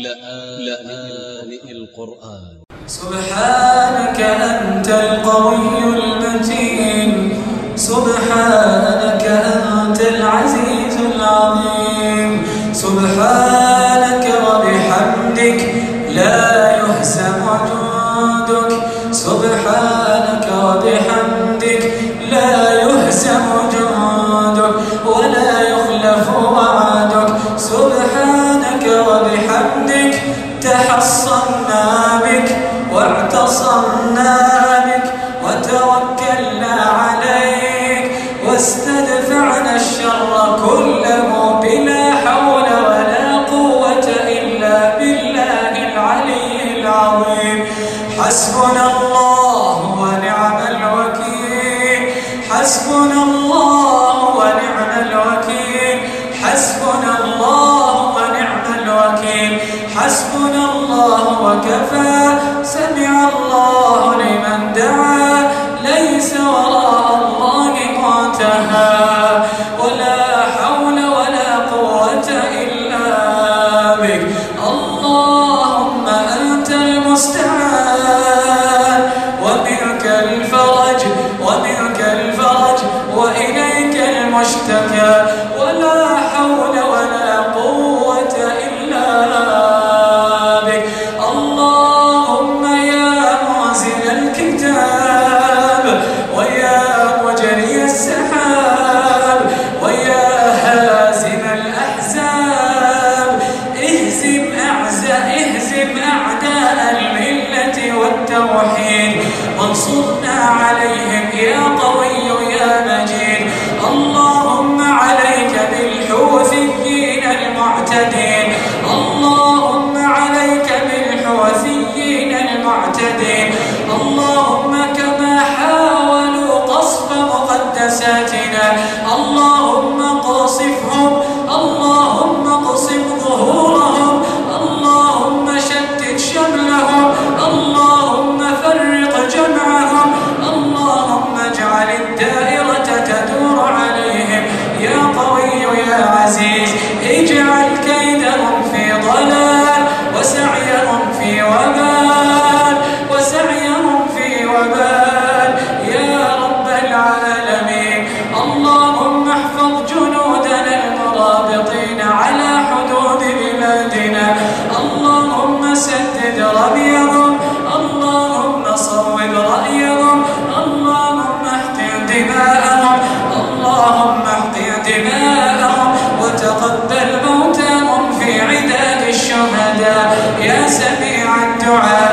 لآن القرآن. سبحانك أنت القوي المتين. سبحانك أنت العزيز العظيم. سبحانك وبحمدك لا يهزم جندك. سبحانك وبحمدك لا يهزم جندك ولا يخلف وعدك. سبحانك وبحمدك تحصنا وكفى سمع الله لمن دعا. ليس وراء الله منتهى ولا حول ولا قوة إلا بك. اللهم أنت المستعان. ومنك الفرج ومنك الفرج وإليك المشتكى. ولا حول ولا nosso في وبال وسعيهم في وبال. يا رب العالمين اللهم احفظ جنودنا المرابطين على حدود بلادنا. اللهم سدد رميهم اللهم صوب رأيهم اللهم احقن دماءهم اللهم احقن دماءهم وتقبل موتاهم في عداد الشهداء. يا سميع الدعاء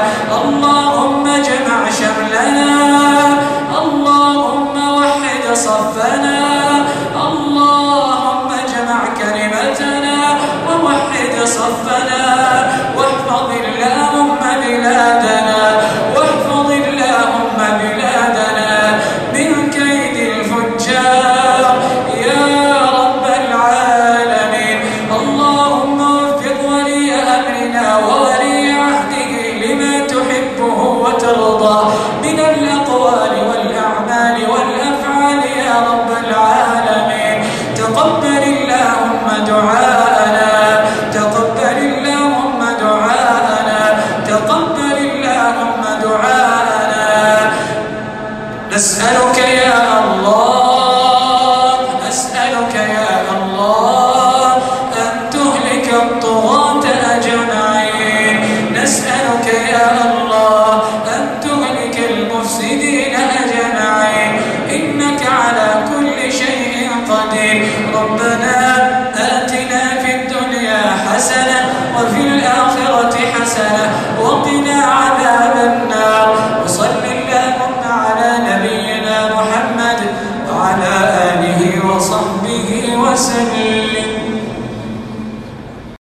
نسألك يا